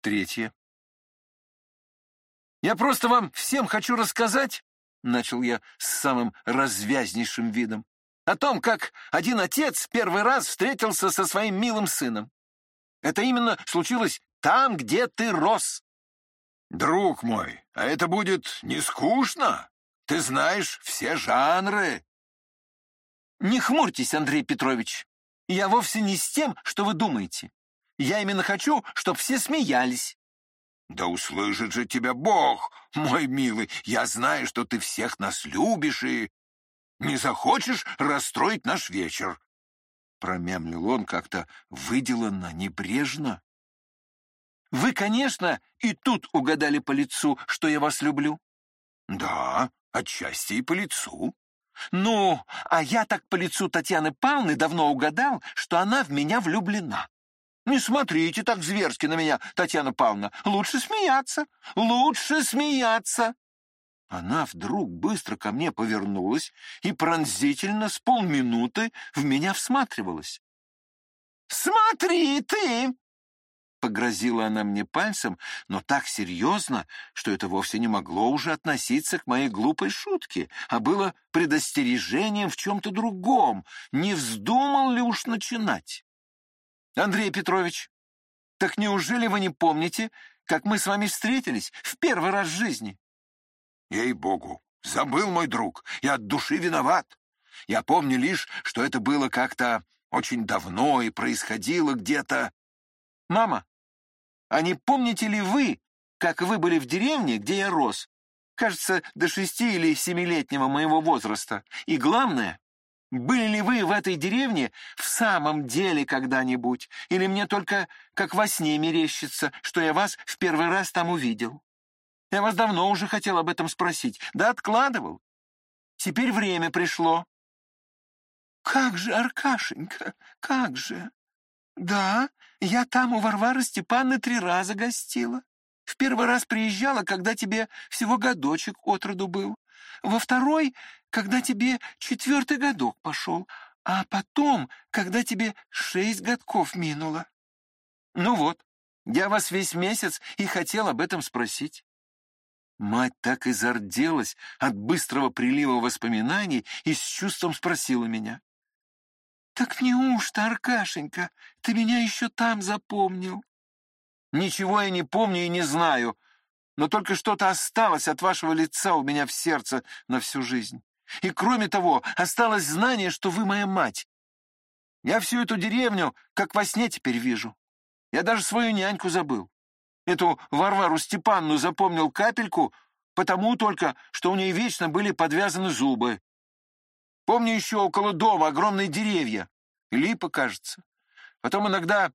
Третье. «Я просто вам всем хочу рассказать», — начал я с самым развязнейшим видом, «о том, как один отец первый раз встретился со своим милым сыном. Это именно случилось там, где ты рос». «Друг мой, а это будет не скучно? Ты знаешь все жанры». «Не хмурьтесь, Андрей Петрович. Я вовсе не с тем, что вы думаете. Я именно хочу, чтобы все смеялись». «Да услышит же тебя Бог, мой милый. Я знаю, что ты всех нас любишь и не захочешь расстроить наш вечер». Промямлил он как-то выделанно, небрежно. «Вы, конечно, и тут угадали по лицу, что я вас люблю». «Да, отчасти и по лицу». «Ну, а я так по лицу Татьяны Павловны давно угадал, что она в меня влюблена». «Не смотрите так зверски на меня, Татьяна Павловна. Лучше смеяться, лучше смеяться!» Она вдруг быстро ко мне повернулась и пронзительно с полминуты в меня всматривалась. «Смотри ты!» Погрозила она мне пальцем, но так серьезно, что это вовсе не могло уже относиться к моей глупой шутке, а было предостережением в чем-то другом. Не вздумал ли уж начинать? Андрей Петрович, так неужели вы не помните, как мы с вами встретились в первый раз в жизни? Ей-богу, забыл мой друг, я от души виноват. Я помню лишь, что это было как-то очень давно и происходило где-то... Мама, а не помните ли вы, как вы были в деревне, где я рос? Кажется, до шести или семилетнего моего возраста. И главное, были ли вы в этой деревне в самом деле когда-нибудь? Или мне только как во сне мерещится, что я вас в первый раз там увидел? Я вас давно уже хотел об этом спросить, да откладывал. Теперь время пришло. Как же, Аркашенька, как же? Да, я там у Варвары Степанны три раза гостила. В первый раз приезжала, когда тебе всего годочек от роду был. Во второй, когда тебе четвертый годок пошел. А потом, когда тебе шесть годков минуло. Ну вот, я вас весь месяц и хотел об этом спросить. Мать так и зарделась от быстрого прилива воспоминаний и с чувством спросила меня. «Так неужто, Аркашенька, ты меня еще там запомнил?» «Ничего я не помню и не знаю, но только что-то осталось от вашего лица у меня в сердце на всю жизнь. И кроме того, осталось знание, что вы моя мать. Я всю эту деревню как во сне теперь вижу. Я даже свою няньку забыл. Эту Варвару Степанну запомнил капельку, потому только, что у нее вечно были подвязаны зубы. Помню еще около дома огромные деревья. Липа, кажется. Потом иногда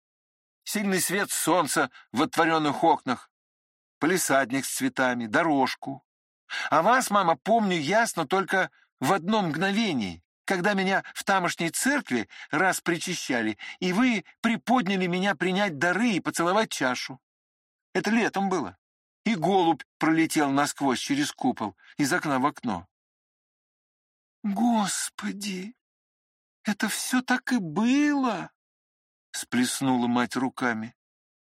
сильный свет солнца в отворенных окнах, полисадник с цветами, дорожку. А вас, мама, помню ясно только в одно мгновение, когда меня в тамошней церкви раз причащали, и вы приподняли меня принять дары и поцеловать чашу. Это летом было. И голубь пролетел насквозь через купол из окна в окно. «Господи, это все так и было!» — сплеснула мать руками.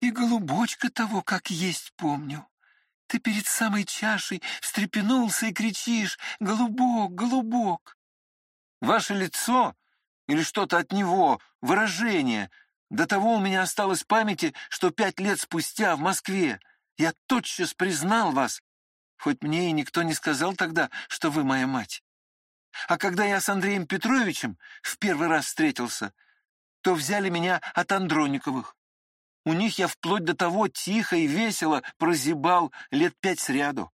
«И голубочка того, как есть, помню. Ты перед самой чашей встрепенулся и кричишь «Голубок, голубок!» Ваше лицо или что-то от него, выражение, до того у меня осталось памяти, что пять лет спустя в Москве я тотчас признал вас, хоть мне и никто не сказал тогда, что вы моя мать. А когда я с Андреем Петровичем в первый раз встретился, то взяли меня от Андрониковых. У них я вплоть до того тихо и весело прозябал лет пять сряду.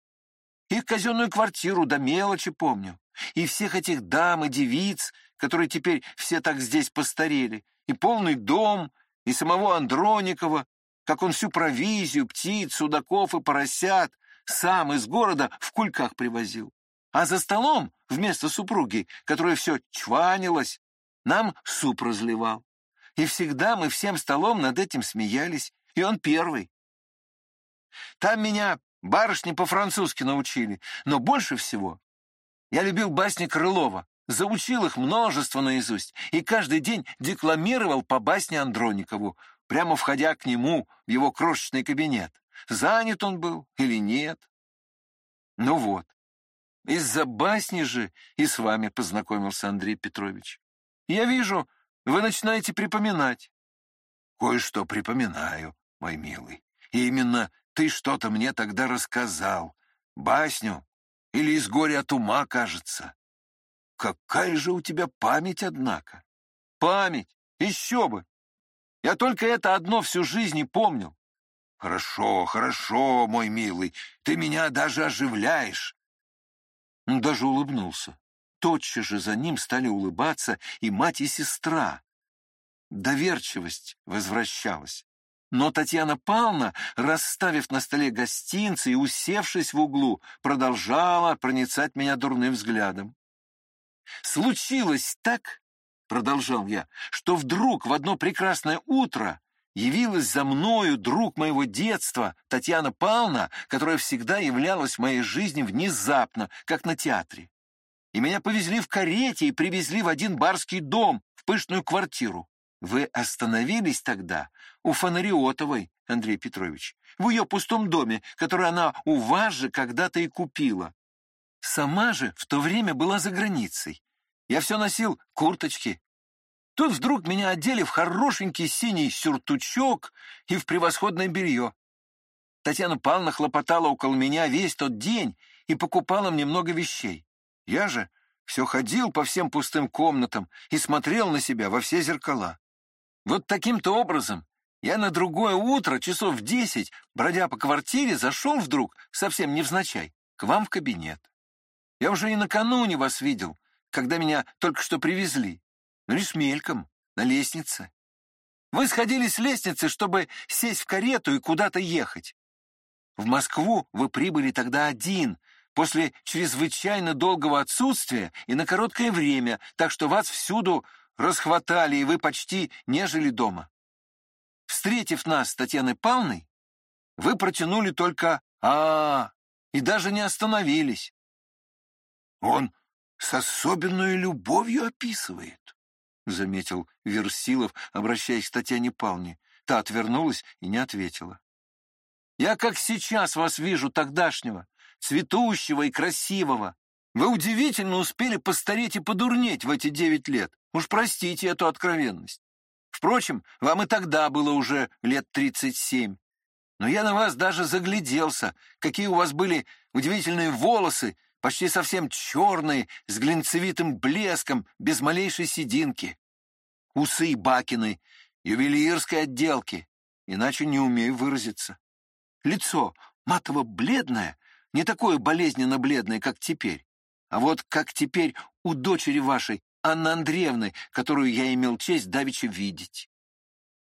Их казенную квартиру до мелочи помню. И всех этих дам и девиц, которые теперь все так здесь постарели. И полный дом, и самого Андроникова, как он всю провизию, птиц, судаков и поросят сам из города в кульках привозил. А за столом вместо супруги, которая все чванилась, нам суп разливал. И всегда мы всем столом над этим смеялись, и он первый. Там меня барышни по-французски научили, но больше всего я любил басни Крылова, заучил их множество наизусть и каждый день декламировал по басне Андроникову, прямо входя к нему в его крошечный кабинет. занят он был или нет. Ну вот, из-за басни же и с вами познакомился Андрей Петрович. Я вижу, вы начинаете припоминать. Кое-что припоминаю, мой милый. И именно ты что-то мне тогда рассказал. Басню или из горя от ума, кажется. Какая же у тебя память, однако. Память? Еще бы. Я только это одно всю жизнь и помнил. Хорошо, хорошо, мой милый. Ты меня даже оживляешь. Даже улыбнулся. Тотчас же за ним стали улыбаться и мать, и сестра. Доверчивость возвращалась. Но Татьяна Павловна, расставив на столе гостинцы и усевшись в углу, продолжала проницать меня дурным взглядом. «Случилось так, — продолжал я, — что вдруг в одно прекрасное утро явилась за мною друг моего детства, Татьяна Павловна, которая всегда являлась в моей жизни внезапно, как на театре. И меня повезли в карете и привезли в один барский дом, в пышную квартиру. Вы остановились тогда у Фонариотовой, Андрей Петрович, в ее пустом доме, который она у вас же когда-то и купила. Сама же в то время была за границей. Я все носил курточки. Тут вдруг меня одели в хорошенький синий сюртучок и в превосходное белье. Татьяна Павловна хлопотала около меня весь тот день и покупала мне много вещей. Я же все ходил по всем пустым комнатам и смотрел на себя во все зеркала. Вот таким-то образом я на другое утро, часов в десять, бродя по квартире, зашел вдруг, совсем невзначай, к вам в кабинет. Я уже и накануне вас видел, когда меня только что привезли, но лишь мельком, на лестнице. Вы сходили с лестницы, чтобы сесть в карету и куда-то ехать. В Москву вы прибыли тогда один, после чрезвычайно долгого отсутствия и на короткое время, так что вас всюду расхватали, и вы почти не жили дома. Встретив нас с Татьяной Павловной, вы протянули только а, -а, -а и даже не остановились. Он с особенной любовью описывает, — заметил Версилов, обращаясь к Татьяне Павловне. Та отвернулась и не ответила. «Я как сейчас вас вижу, тогдашнего, цветущего и красивого. Вы удивительно успели постареть и подурнеть в эти девять лет. Уж простите эту откровенность. Впрочем, вам и тогда было уже лет тридцать семь. Но я на вас даже загляделся, какие у вас были удивительные волосы, почти совсем черные, с глинцевитым блеском, без малейшей сединки. Усы бакины, ювелирской отделки, иначе не умею выразиться. Лицо матово-бледное, не такое болезненно-бледное, как теперь. А вот как теперь у дочери вашей, Анны Андреевны, которую я имел честь давеча видеть.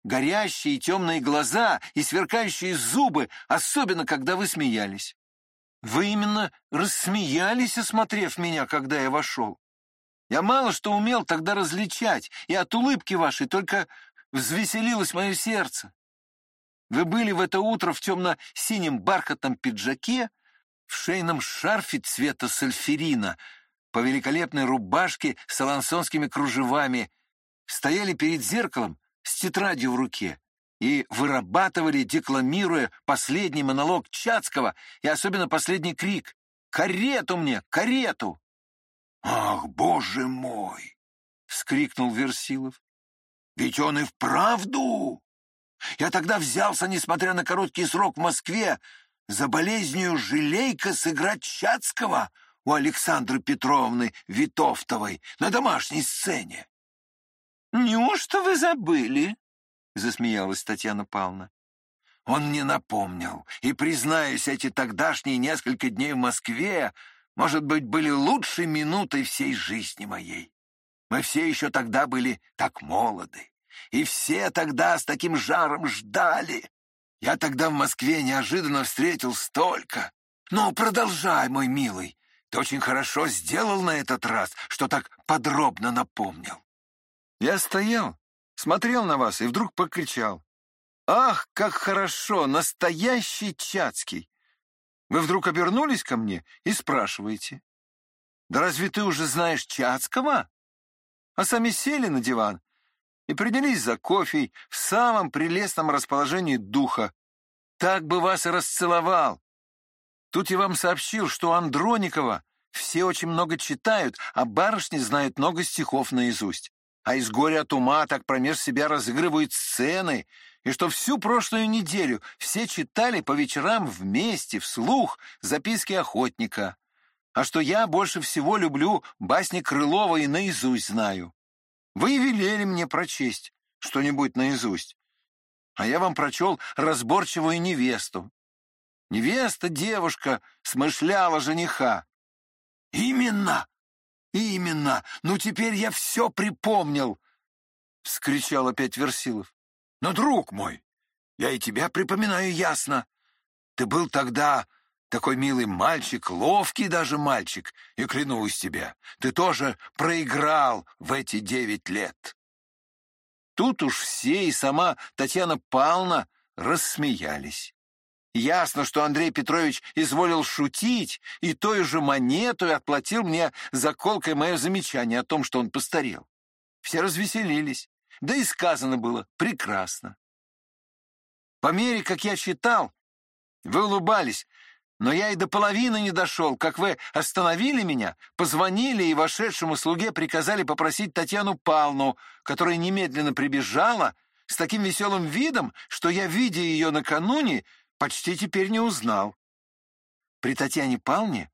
Горящие темные глаза и сверкающие зубы, особенно когда вы смеялись. Вы именно рассмеялись, осмотрев меня, когда я вошел. Я мало что умел тогда различать, и от улыбки вашей только взвеселилось мое сердце. Вы были в это утро в темно-синем бархатном пиджаке, в шейном шарфе цвета сальферина, по великолепной рубашке с алансонскими кружевами, стояли перед зеркалом с тетрадью в руке и вырабатывали, декламируя последний монолог Чацкого и особенно последний крик «Карету мне! Карету!» «Ах, боже мой!» — вскрикнул Версилов. «Ведь он и вправду! Я тогда взялся, несмотря на короткий срок в Москве, за болезнью желейка сыграть Чацкого у Александры Петровны Витовтовой на домашней сцене. «Неужто вы забыли?» — засмеялась Татьяна Павловна. Он мне напомнил, и, признаюсь, эти тогдашние несколько дней в Москве, может быть, были лучшей минутой всей жизни моей. Мы все еще тогда были так молоды, и все тогда с таким жаром ждали. Я тогда в Москве неожиданно встретил столько. Ну, продолжай, мой милый. Ты очень хорошо сделал на этот раз, что так подробно напомнил. Я стоял смотрел на вас и вдруг покричал. «Ах, как хорошо! Настоящий Чацкий!» Вы вдруг обернулись ко мне и спрашиваете. «Да разве ты уже знаешь Чацкого?» А сами сели на диван и принялись за кофе в самом прелестном расположении духа. так бы вас и расцеловал. Тут я вам сообщил, что Андроникова все очень много читают, а барышни знают много стихов наизусть. А из горя от ума так промеж себя разыгрывают сцены, и что всю прошлую неделю все читали по вечерам вместе, вслух, записки охотника. А что я больше всего люблю басни Крылова и наизусть знаю. Вы велели мне прочесть что-нибудь наизусть, а я вам прочел разборчивую невесту. Невеста, девушка, смышляла жениха. «Именно! Именно! Ну, теперь я все припомнил!» — вскричал опять Версилов. «Но, друг мой, я и тебя припоминаю ясно. Ты был тогда такой милый мальчик, ловкий даже мальчик, и клянусь тебе, ты тоже проиграл в эти девять лет». Тут уж все и сама Татьяна Павловна рассмеялись. Ясно, что Андрей Петрович изволил шутить и той же монету отплатил мне за колкое мое замечание о том, что он постарел. Все развеселились, да и сказано было прекрасно. По мере, как я читал, вы улыбались, но я и до половины не дошел, как вы остановили меня, позвонили и вошедшему слуге приказали попросить Татьяну Павловну, которая немедленно прибежала, с таким веселым видом, что я, видя ее накануне, почти теперь не узнал. При Татьяне Павловне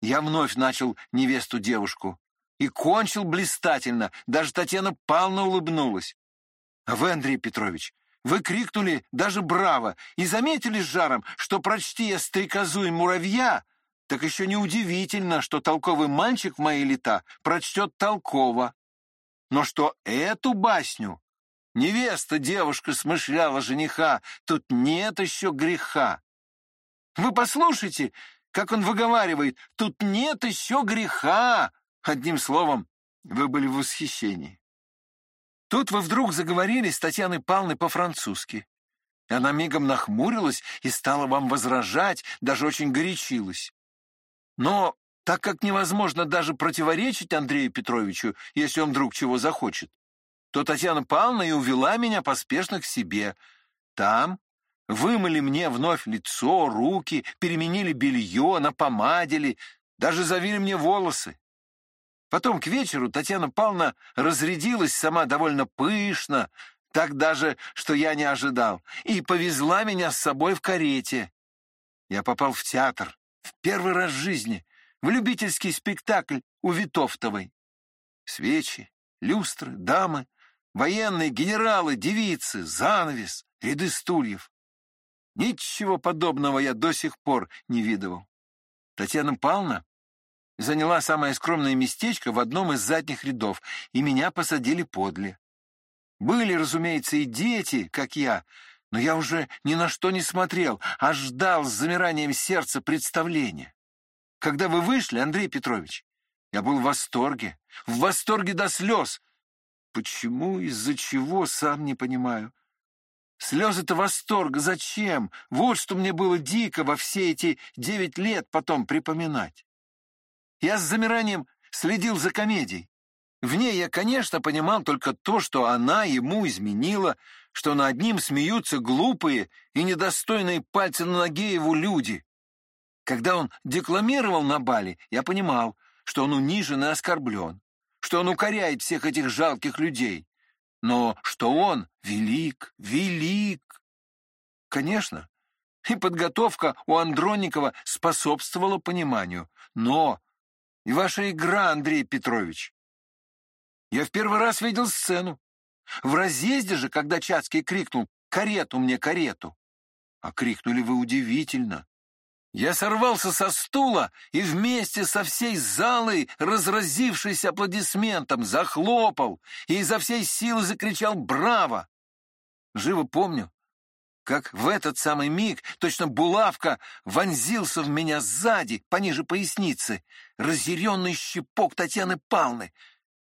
я вновь начал невесту-девушку и кончил блистательно, даже Татьяна Павловна улыбнулась. А вы, Андрей Петрович, вы крикнули даже «Браво!» и заметили с жаром, что прочти я стрекозу и муравья, так еще неудивительно, что толковый мальчик в мои лета прочтет толково. Но что эту басню Невеста девушка смышляла жениха, тут нет еще греха. Вы послушайте, как он выговаривает, тут нет еще греха. Одним словом, вы были в восхищении. Тут вы вдруг заговорили с Татьяной Павловной по-французски. Она мигом нахмурилась и стала вам возражать, даже очень горячилась. Но так как невозможно даже противоречить Андрею Петровичу, если он вдруг чего захочет, то Татьяна Павловна и увела меня поспешно к себе. Там вымыли мне вновь лицо, руки, переменили белье, напомадили, даже завили мне волосы. Потом к вечеру Татьяна Павловна разрядилась сама довольно пышно, так даже, что я не ожидал, и повезла меня с собой в карете. Я попал в театр в первый раз в жизни, в любительский спектакль у Витовтовой. Свечи, люстры, дамы, Военные, генералы, девицы, занавес, ряды стульев. Ничего подобного я до сих пор не видывал. Татьяна Павловна заняла самое скромное местечко в одном из задних рядов, и меня посадили подле. Были, разумеется, и дети, как я, но я уже ни на что не смотрел, а ждал с замиранием сердца представления. Когда вы вышли, Андрей Петрович, я был в восторге, в восторге до слез, Почему, из-за чего, сам не понимаю. Слезы-то восторга зачем? Вот что мне было дико во все эти девять лет потом припоминать. Я с замиранием следил за комедией. В ней я, конечно, понимал только то, что она ему изменила, что над ним смеются глупые и недостойные пальцы на ноге его люди. Когда он декламировал на бале, я понимал, что он унижен и оскорблен что он укоряет всех этих жалких людей, но что он велик, велик. Конечно, и подготовка у Андронникова способствовала пониманию, но и ваша игра, Андрей Петрович. Я в первый раз видел сцену. В разъезде же, когда Чацкий крикнул «Карету мне, карету!» А крикнули вы удивительно. Я сорвался со стула и вместе со всей залой, разразившись аплодисментом, захлопал и изо всей силы закричал «Браво!». Живо помню, как в этот самый миг точно булавка вонзился в меня сзади, пониже поясницы, разъяренный щепок Татьяны Палны,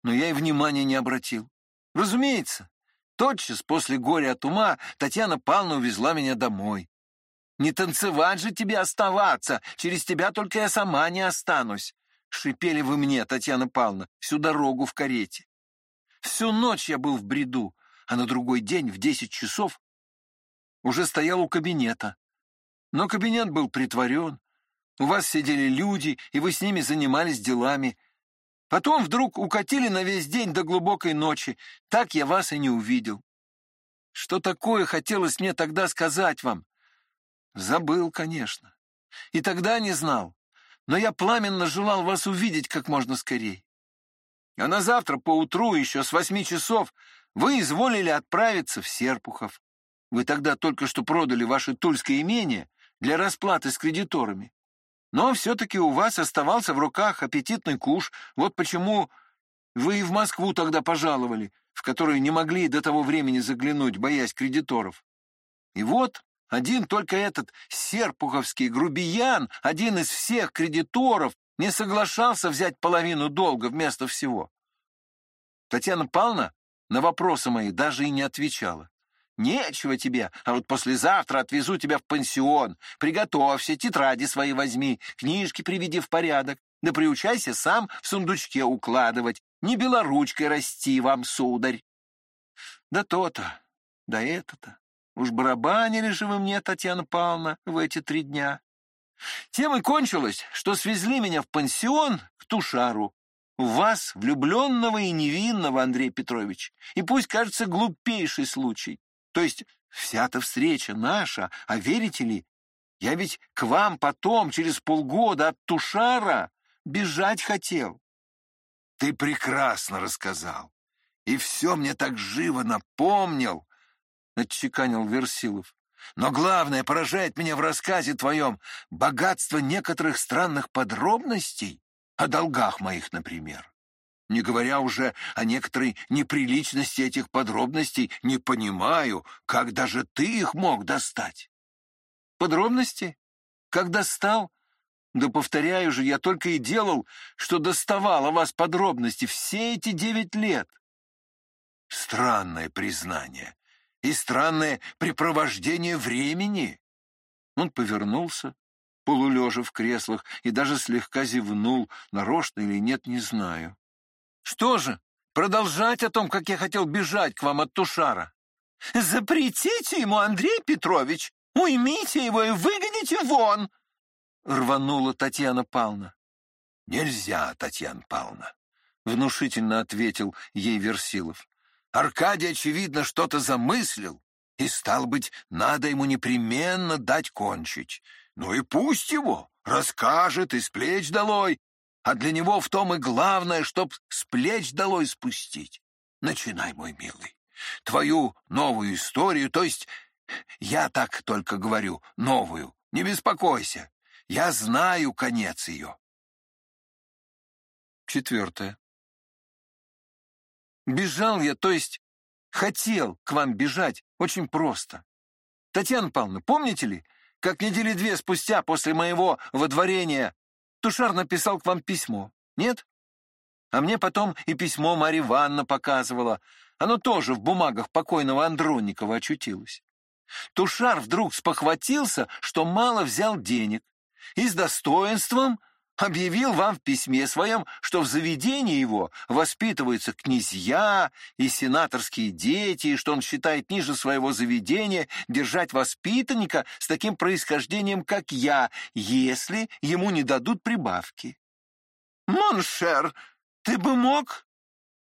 но я и внимания не обратил. Разумеется, тотчас после горя от ума Татьяна Павловна увезла меня домой. Не танцевать же тебе оставаться, через тебя только я сама не останусь. Шипели вы мне, Татьяна Павловна, всю дорогу в карете. Всю ночь я был в бреду, а на другой день в десять часов уже стоял у кабинета, Но кабинет был притворен. У вас сидели люди, и вы с ними занимались делами. Потом вдруг укатили на весь день до глубокой ночи. Так я вас и не увидел. Что такое хотелось мне тогда сказать вам? Забыл, конечно. И тогда не знал. Но я пламенно желал вас увидеть как можно скорее. А на завтра поутру, еще с восьми часов, вы изволили отправиться в Серпухов. Вы тогда только что продали ваше тульское имение для расплаты с кредиторами. Но все-таки у вас оставался в руках аппетитный куш. Вот почему вы и в Москву тогда пожаловали, в которую не могли до того времени заглянуть, боясь кредиторов. И вот один только этот серпуховский грубиян, один из всех кредиторов, не соглашался взять половину долга вместо всего. Татьяна Павловна на вопросы мои даже и не отвечала. «Нечего тебе, а вот послезавтра отвезу тебя в пансион. Приготовься, тетради свои возьми, книжки приведи в порядок, да приучайся сам в сундучке укладывать, не белоручкой расти вам, сударь». Да то-то, да это-то. Уж барабанили же вы мне, Татьяна Павловна, в эти три дня. Тем и кончилось, что свезли меня в пансион к Тушару, в вас, влюбленного и невинного, Андрей Петрович. И пусть кажется глупейший случай. То есть вся-то встреча наша, а верите ли, я ведь к вам потом, через полгода от Тушара, бежать хотел. Ты прекрасно рассказал. И все мне так живо напомнил, — отчеканил Версилов. Но главное поражает меня в рассказе твоем богатство некоторых странных подробностей, о долгах моих, например. Не говоря уже о некоторой неприличности этих подробностей, не понимаю, как даже ты их мог достать. Подробности? Как достал? Да повторяю же, я только и делал, что доставал о вас подробности все эти девять лет. Странное признание и странное препровождение времени. Он повернулся, полулежа в креслах, и даже слегка зевнул, нарочно или нет, не знаю. Что же, продолжать о том, как я хотел бежать к вам от Тушара? Запретите ему, Андрей Петрович! Уймите его и выгоните вон! Рванула Татьяна Павловна. Нельзя, Татьяна Павловна, внушительно ответил ей Версилов. Аркадий, очевидно, что-то замыслил, и, стал быть, надо ему непременно дать кончить. Ну и пусть его, расскажет и с плеч долой. А для него в том и главное, чтоб с плеч долой спустить. Начинай, мой милый, твою новую историю, то есть, я так только говорю, новую, не беспокойся, я знаю конец ее. Четвертое. Бежал я, то есть хотел к вам бежать очень просто. Татьяна Павловна, помните ли, как недели две спустя после моего водворения Тушар написал к вам письмо, нет? А мне потом и письмо Марья Ивановна показывала. Оно тоже в бумагах покойного Андронникова очутилось. Тушар вдруг спохватился, что мало взял денег, и с достоинством объявил вам в письме своем, что в заведении его воспитываются князья и сенаторские дети, и что он считает ниже своего заведения держать воспитанника с таким происхождением, как я, если ему не дадут прибавки. «Mon cher, ты бы мог?»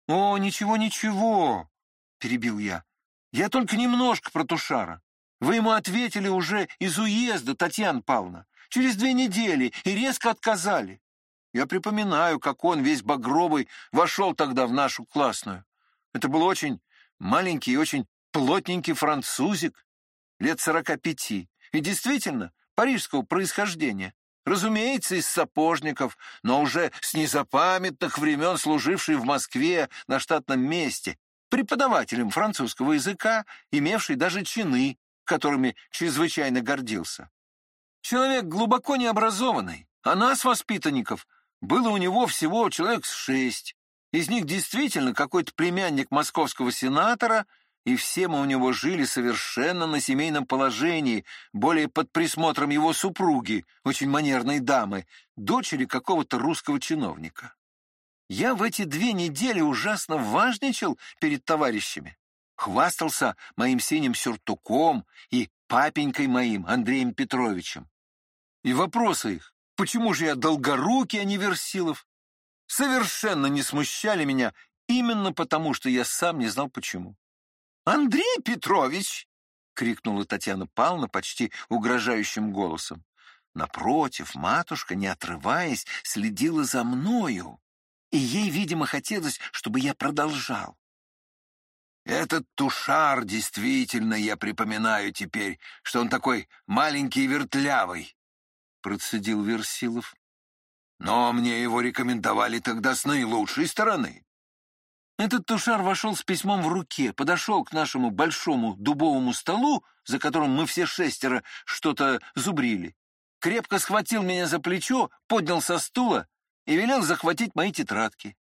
«О, ничего-ничего», — перебил я. «Я только немножко про Тушара. Вы ему ответили уже из уезда, Татьяна Павловна через две недели и резко отказали. Я припоминаю, как он, весь багровый, вошел тогда в нашу классную. Это был очень маленький и очень плотненький французик, лет сорока пяти, и действительно парижского происхождения. Разумеется, из сапожников, но уже с незапамятных времен служивший в Москве на штатном месте, преподавателем французского языка, имевший даже чины, которыми чрезвычайно гордился. Человек глубоко необразованный, а нас, воспитанников, было у него всего человек с шесть. Из них действительно какой-то племянник московского сенатора, и все мы у него жили совершенно на семейном положении, более под присмотром его супруги, очень манерной дамы, дочери какого-то русского чиновника. Я в эти две недели ужасно важничал перед товарищами, хвастался моим синим сюртуком и папенькой моим, Андреем Петровичем. И вопросы их, почему же я долгорукий, а не Версилов, совершенно не смущали меня именно потому, что я сам не знал почему. «Андрей Петрович!» — крикнула Татьяна Павловна почти угрожающим голосом. Напротив, матушка, не отрываясь, следила за мною, и ей, видимо, хотелось, чтобы я продолжал. Этот тушар, действительно, я припоминаю теперь, что он такой маленький и вертлявый, — процедил Версилов. Но мне его рекомендовали тогда с наилучшей стороны. Этот тушар вошел с письмом в руке, подошел к нашему большому дубовому столу, за которым мы все шестеро что-то зубрили, крепко схватил меня за плечо, поднял со стула и велел захватить мои тетрадки.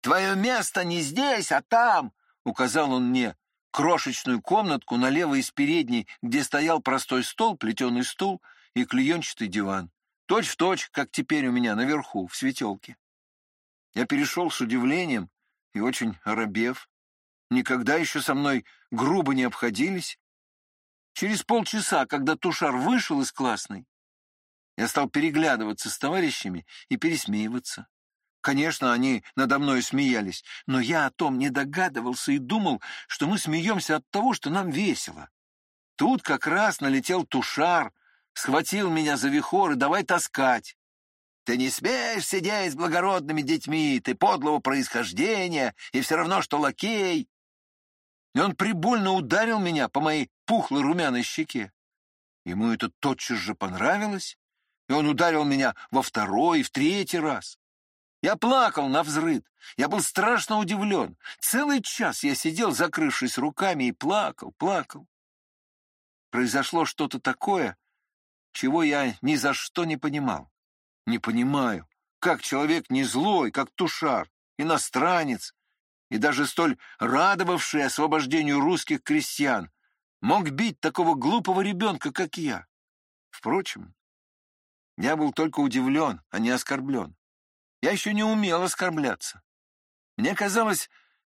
«Твое место не здесь, а там!» — указал он мне крошечную комнатку налево из передней, где стоял простой стол, плетеный стул и клеенчатый диван. Точь в точь, как теперь у меня наверху, в светелке. Я перешел с удивлением и очень оробев. Никогда еще со мной грубо не обходились. Через полчаса, когда Тушар вышел из классной, я стал переглядываться с товарищами и пересмеиваться. Конечно, они надо мной смеялись, но я о том не догадывался и думал, что мы смеемся от того, что нам весело. Тут как раз налетел Тушар, схватил меня за вихор и давай таскать. Ты не смеешь сидеть с благородными детьми, ты подлого происхождения, и все равно, что лакей. И он прибольно ударил меня по моей пухлой румяной щеке. Ему это тотчас же понравилось, и он ударил меня во второй и в третий раз. Я плакал на взрыд, я был страшно удивлен. Целый час я сидел, закрывшись руками, и плакал, плакал. Произошло что-то такое, чего я ни за что не понимал. Не понимаю, как человек не злой, как Тушар, иностранец, и даже столь радовавший освобождению русских крестьян, мог бить такого глупого ребенка, как я. Впрочем, я был только удивлен, а не оскорблен. Я еще не умел оскорбляться. Мне казалось,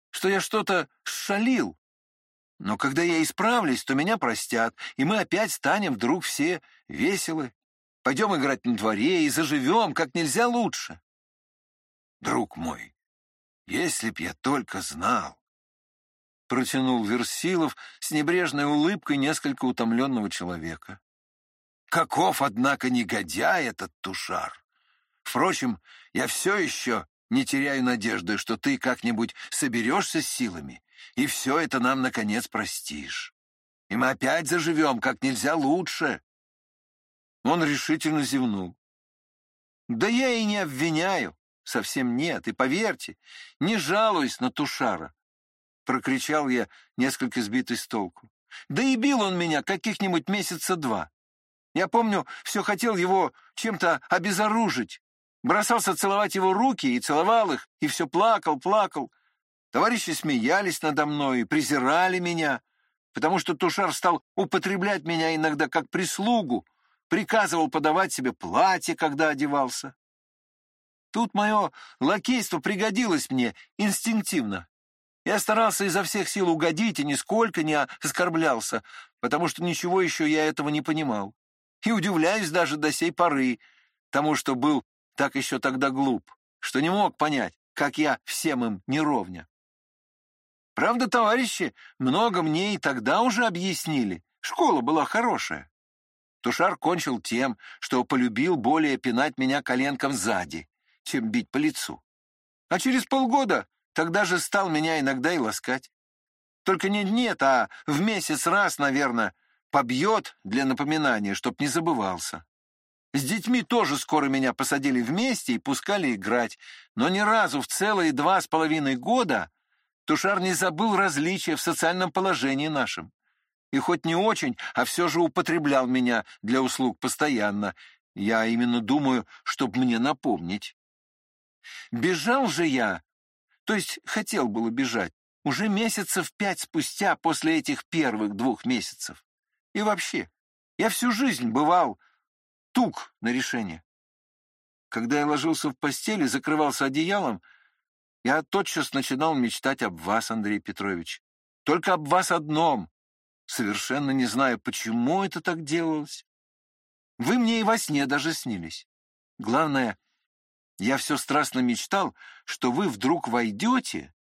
что я что-то шалил. Но когда я исправлюсь, то меня простят, и мы опять станем вдруг все веселы Пойдем играть на дворе и заживем как нельзя лучше. Друг мой, если б я только знал, протянул Версилов с небрежной улыбкой несколько утомленного человека. Каков, однако, негодяй этот тушар! Впрочем, я все еще не теряю надежды, что ты как-нибудь соберешься с силами, и все это нам, наконец, простишь. И мы опять заживем как нельзя лучше. Он решительно зевнул. «Да я и не обвиняю, совсем нет, и поверьте, не жалуюсь на Тушара», — прокричал я, несколько сбитый с толку. «Да и бил он меня каких-нибудь месяца два. Я помню, все хотел его чем-то обезоружить, бросался целовать его руки и целовал их, и все плакал, плакал. Товарищи смеялись надо мной и презирали меня, потому что Тушар стал употреблять меня иногда как прислугу, приказывал подавать себе платье, когда одевался. Тут мое лакейство пригодилось мне инстинктивно. Я старался изо всех сил угодить и нисколько не оскорблялся, потому что ничего еще я этого не понимал. И удивляюсь даже до сей поры тому, что был так еще тогда глуп, что не мог понять, как я всем им не ровня. Правда, товарищи много мне и тогда уже объяснили. Школа была хорошая. Тушар кончил тем, что полюбил более пинать меня коленком сзади, чем бить по лицу. А через полгода тогда же стал меня иногда и ласкать. Только нет-нет, а в месяц раз, наверное, побьет для напоминания, чтоб не забывался. С детьми тоже скоро меня посадили вместе и пускали играть, но ни разу в целые два с половиной года Тушар не забыл различия в социальном положении нашем и хоть не очень, а все же употреблял меня для услуг постоянно. Я именно думаю, чтоб мне напомнить. Бежал же я, то есть хотел было бежать, уже месяцев пять спустя после этих первых двух месяцев. И вообще, я всю жизнь бывал тук на решение. Когда я ложился в постели, закрывался одеялом, я тотчас начинал мечтать об вас, Андрей Петрович. Только об вас одном, совершенно не знаю, почему это так делалось. Вы мне и во сне даже снились. Главное, я все страстно мечтал, что вы вдруг войдете,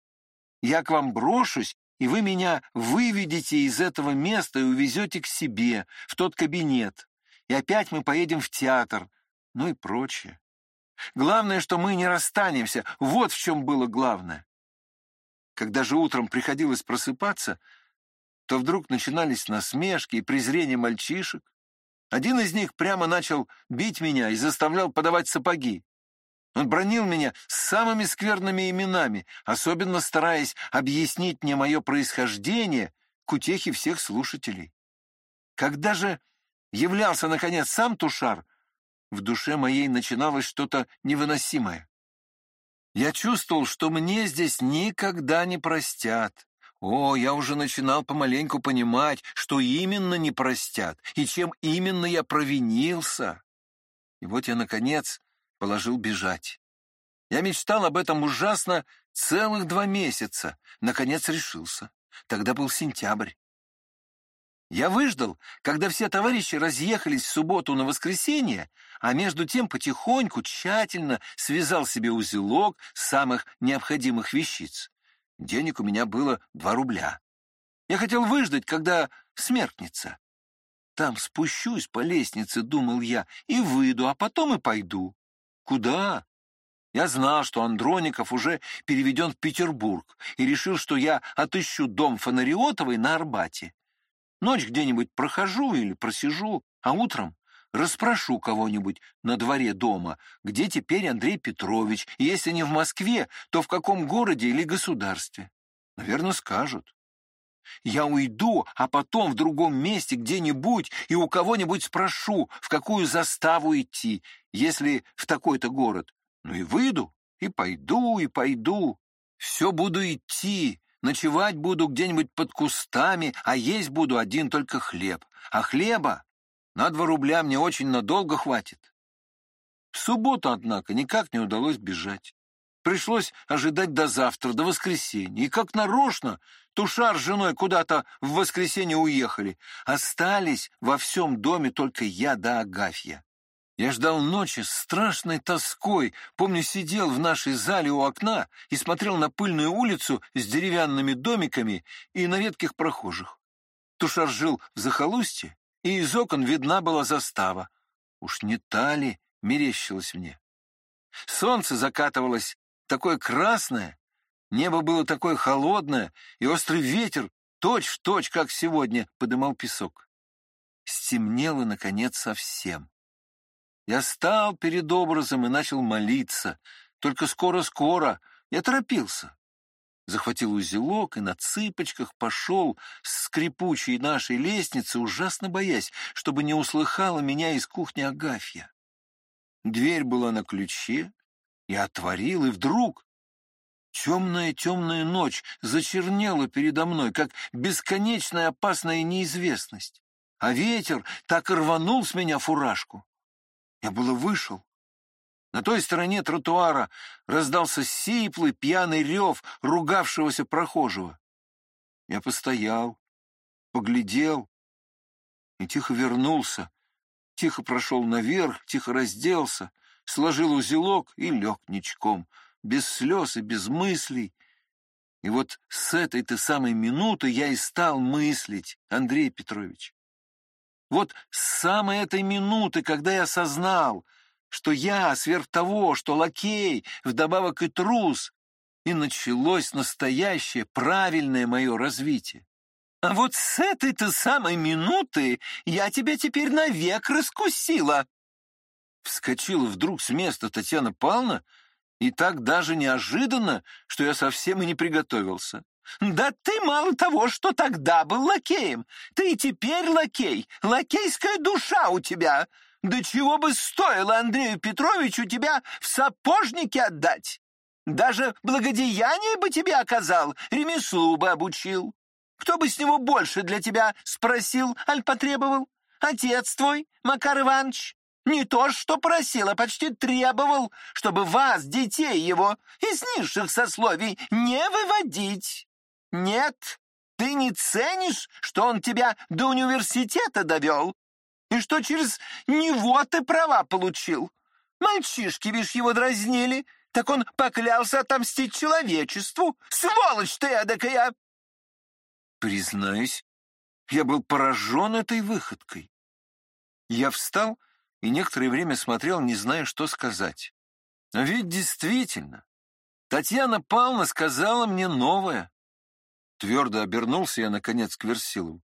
я к вам брошусь, и вы меня выведете из этого места и увезете к себе, в тот кабинет. И опять мы поедем в театр, ну и прочее. Главное, что мы не расстанемся, вот в чем было главное. Когда же утром приходилось просыпаться, то вдруг начинались насмешки и презрение мальчишек. Один из них прямо начал бить меня и заставлял подавать сапоги. Он бронил меня самыми скверными именами, особенно стараясь объяснить мне мое происхождение к утехе всех слушателей. Когда же являлся, наконец, сам Тушар, в душе моей начиналось что-то невыносимое. Я чувствовал, что мне здесь никогда не простят. О, я уже начинал помаленьку понимать, что именно не простят и чем именно я провинился. И вот я, наконец, положил бежать. Я мечтал об этом ужасно целых два месяца. Наконец решился. Тогда был сентябрь. Я выждал, когда все товарищи разъехались в субботу на воскресенье, а между тем потихоньку, тщательно связал себе узелок самых необходимых вещиц. Денег у меня было два рубля. Я хотел выждать, когда смертница. Там спущусь по лестнице, думал я, и выйду, а потом и пойду. Куда? Я знал, что Андроников уже переведен в Петербург, и решил, что я отыщу дом Фонариотовой на Арбате. Ночь где-нибудь прохожу или просижу, а утром расспрошу кого-нибудь на дворе дома, где теперь Андрей Петрович, если не в Москве, то в каком городе или государстве. Наверное, скажут. Я уйду, а потом в другом месте где-нибудь и у кого-нибудь спрошу, в какую заставу идти, если в такой-то город. Ну и выйду, и пойду, и пойду. Все буду идти, ночевать буду где-нибудь под кустами, а есть буду один только хлеб. А хлеба на два рубля мне очень надолго хватит. В субботу, однако, никак не удалось бежать. Пришлось ожидать до завтра, до воскресенья. И как нарочно, Тушар с женой куда-то в воскресенье уехали. Остались во всем доме только я да Агафья. Я ждал ночи с страшной тоской. Помню, сидел в нашей зале у окна и смотрел на пыльную улицу с деревянными домиками и на редких прохожих. Тушар жил в захолустье, и из окон видна была застава. Уж не та ли мерещилась мне? Солнце закатывалось такое красное, небо было такое холодное, и острый ветер, точь-в-точь, точь, как сегодня, подымал песок. Стемнело, наконец, совсем. Я стал перед образом и начал молиться. Только скоро-скоро я торопился захватил узелок и на цыпочках пошел с скрипучей нашей лестницы, ужасно боясь, чтобы не услыхала меня из кухни Агафья. Дверь была на ключе, я отворил, и вдруг темная-темная ночь зачернела передо мной, как бесконечная опасная неизвестность, а ветер так рванул с меня фуражку. Я было вышел, на той стороне тротуара раздался сиплый пьяный рев ругавшегося прохожего. Я постоял, поглядел и тихо вернулся, тихо прошел наверх, тихо разделся, сложил узелок и лег ничком, без слез и без мыслей. И вот с этой-то самой минуты я и стал мыслить, Андрей Петрович. Вот с самой этой минуты, когда я осознал — что я, сверх того, что лакей, вдобавок и трус, и началось настоящее правильное мое развитие. А вот с этой-то самой минуты я тебя теперь навек раскусила. Вскочила вдруг с места Татьяна Павловна, и так даже неожиданно, что я совсем и не приготовился. «Да ты мало того, что тогда был лакеем, ты и теперь лакей, лакейская душа у тебя. Да чего бы стоило Андрею Петровичу тебя в сапожники отдать? Даже благодеяние бы тебе оказал, ремеслу бы обучил. Кто бы с него больше для тебя спросил, аль потребовал? Отец твой, Макар Иванович? Не то, что просил, а почти требовал, чтобы вас, детей его, из низших сословий не выводить. Нет, Ты не ценишь, что он тебя до университета довел? И что через него ты права получил? Мальчишки, видишь, его дразнили, так он поклялся отомстить человечеству. Сволочь ты эдакая!» Признаюсь, я был поражен этой выходкой. Я встал и некоторое время смотрел, не зная, что сказать. Но ведь действительно, Татьяна Павловна сказала мне новое. Твердо обернулся я, наконец, к Версилову.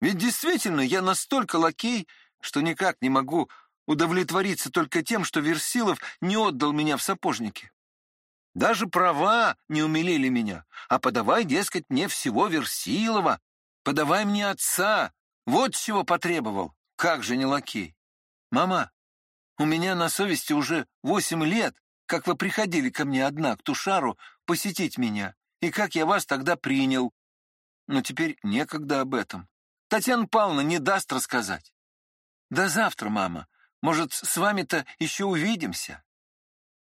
Ведь действительно, я настолько лакей, что никак не могу удовлетвориться только тем, что Версилов не отдал меня в сапожники. Даже права не умилили меня, а подавай, дескать, мне всего Версилова, подавай мне отца, вот чего потребовал, как же не лакей. Мама, у меня на совести уже восемь лет, как вы приходили ко мне одна, к Тушару, посетить меня, и как я вас тогда принял. Но теперь некогда об этом. Татьяна Павловна не даст рассказать. До завтра, мама. Может, с вами-то еще увидимся?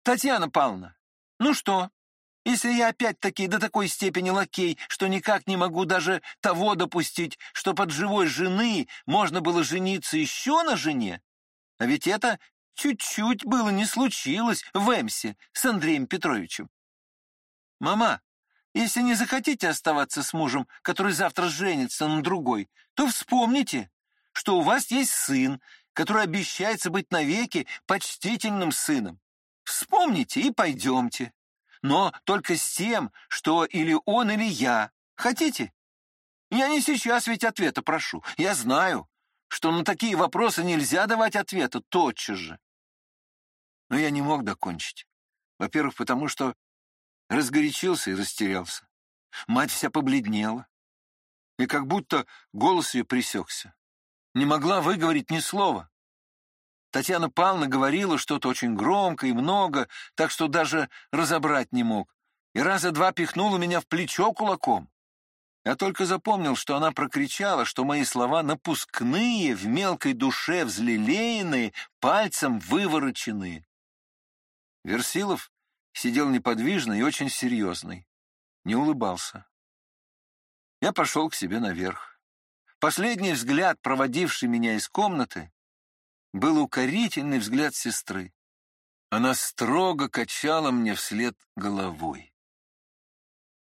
Татьяна Павловна, ну что, если я опять-таки до такой степени лакей, что никак не могу даже того допустить, что под живой жены можно было жениться еще на жене? А ведь это чуть-чуть было не случилось в Эмсе с Андреем Петровичем. Мама, если не захотите оставаться с мужем, который завтра женится на другой, то вспомните, что у вас есть сын, который обещается быть навеки почтительным сыном. Вспомните и пойдемте. Но только с тем, что или он, или я. Хотите? Я не сейчас ведь ответа прошу. Я знаю, что на такие вопросы нельзя давать ответа тотчас же. Но я не мог докончить. Во-первых, потому что разгорячился и растерялся. Мать вся побледнела, и как будто голос ее пресекся не могла выговорить ни слова. Татьяна Павловна говорила что-то очень громко и много, так что даже разобрать не мог, и раза два пихнула меня в плечо кулаком. Я только запомнил, что она прокричала, что мои слова напускные, в мелкой душе взлелеянные, пальцем вывороченные. Версилов сидел неподвижно и очень серьезный, не улыбался. Я пошел к себе наверх. Последний взгляд, проводивший меня из комнаты, был укорительный взгляд сестры. Она строго качала мне вслед головой.